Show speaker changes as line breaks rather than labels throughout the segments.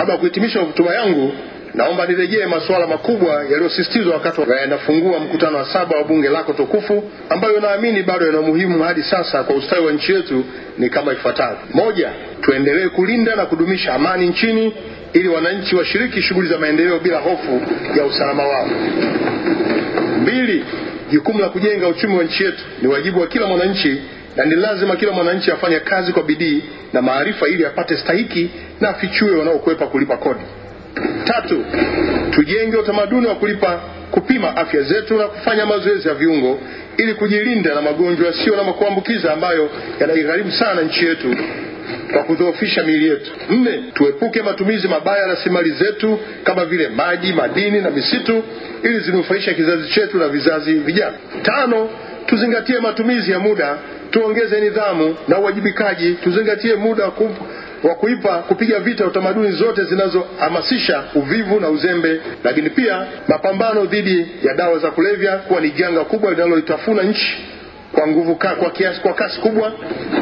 Kabla ya kuhitimisha hotuba yangu, naomba nirejee masuala makubwa yaliyosisitizwa wakati yanafungua mkutano wa saba wa bunge lako tukufu, ambayo naamini bado yana umuhimu hadi sasa kwa ustawi wa nchi yetu, ni kama ifuatavyo: moja, tuendelee kulinda na kudumisha amani nchini ili wananchi washiriki shughuli za maendeleo bila hofu ya usalama wao. Mbili, jukumu la kujenga uchumi wa nchi yetu ni wajibu wa kila mwananchi na ni lazima kila mwananchi afanye kazi kwa bidii na maarifa ili apate stahiki na afichue wanaokwepa kulipa kodi. Tatu, tujenge utamaduni wa kulipa kupima afya zetu na kufanya mazoezi ya viungo ili kujilinda na magonjwa yasiyo na kuambukiza ambayo yanaigharimu sana nchi yetu kwa kudhoofisha miili yetu. Nne, tuepuke matumizi mabaya ya rasilimali zetu kama vile maji, madini na misitu ili zinufaisha kizazi chetu na vizazi vijana Tano, tuzingatie matumizi ya muda, tuongeze nidhamu na uwajibikaji, tuzingatie muda wa kuipa kupiga vita utamaduni zote zinazohamasisha uvivu na uzembe, lakini pia mapambano dhidi ya dawa za kulevya kuwa ni janga kubwa linaloitafuna nchi kwa nguvu ka, kwa kiasi kwa kasi kubwa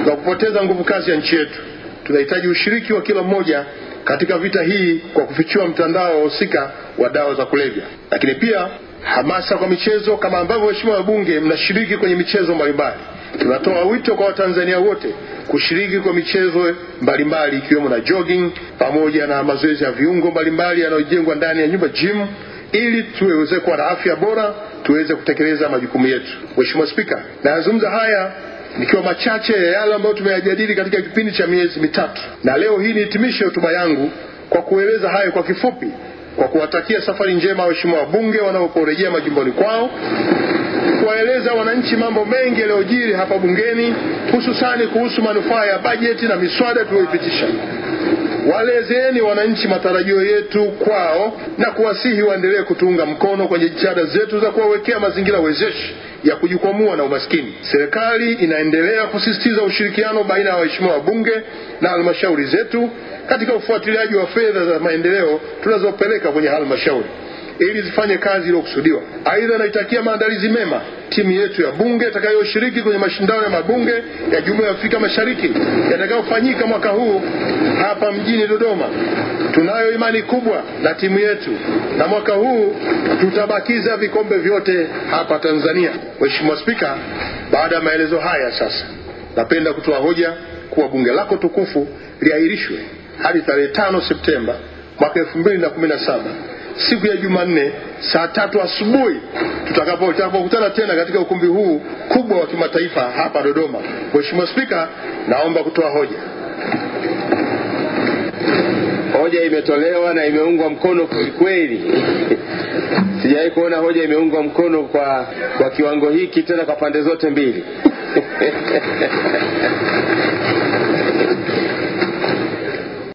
na kupoteza nguvu kazi ya nchi yetu. Tunahitaji ushiriki wa kila mmoja katika vita hii kwa kufichua mtandao wa wahusika wa dawa za kulevya, lakini pia hamasa kwa michezo, kama ambavyo waheshimiwa wabunge mnashiriki kwenye michezo mbalimbali. Tunatoa wito kwa Watanzania wote kushiriki kwa michezo mbalimbali ikiwemo na jogging pamoja na mazoezi ya viungo mbalimbali yanayojengwa ndani ya nyumba gym, ili tuweze kuwa na afya bora, tuweze kutekeleza majukumu yetu. Mheshimiwa Spika, nayazungumza haya nikiwa machache ya yale ambayo tumeyajadili katika kipindi cha miezi mitatu, na leo hii nihitimishe hotuba yangu kwa kueleza hayo kwa kifupi, kwa kuwatakia safari njema waheshimiwa wabunge wanaoporejea majumbani kwao, kuwaeleza wananchi mambo mengi yaliyojiri hapa bungeni, hususani kuhusu manufaa ya bajeti na miswada tuliyoipitisha. Waelezeeni wananchi matarajio yetu kwao na kuwasihi waendelee kutuunga mkono kwenye jitihada zetu za kuwawekea mazingira wezeshi ya kujikwamua na umaskini. Serikali inaendelea kusisitiza ushirikiano baina ya waheshimiwa wabunge na halmashauri zetu katika ufuatiliaji wa fedha za maendeleo tunazopeleka kwenye halmashauri ili zifanye kazi iliyokusudiwa. Aidha, naitakia maandalizi mema timu yetu ya bunge itakayoshiriki kwenye mashindano ya mabunge ya Jumuiya ya Afrika Mashariki yatakayofanyika mwaka huu hapa mjini Dodoma. Tunayo imani kubwa na timu yetu na mwaka huu tutabakiza vikombe vyote hapa Tanzania. Mheshimiwa Spika, baada ya maelezo haya sasa, napenda kutoa hoja kuwa bunge lako tukufu liahirishwe hadi tarehe 5 Septemba mwaka 2017 siku ya Jumanne saa tatu asubuhi tutakapokutana tena katika ukumbi huu kubwa wa kimataifa hapa Dodoma. Mheshimiwa Spika, naomba kutoa hoja.
Hoja imetolewa na imeungwa mkono kwelikweli. Sijawahi kuona hoja imeungwa mkono kwa, kwa kiwango hiki tena kwa pande zote mbili.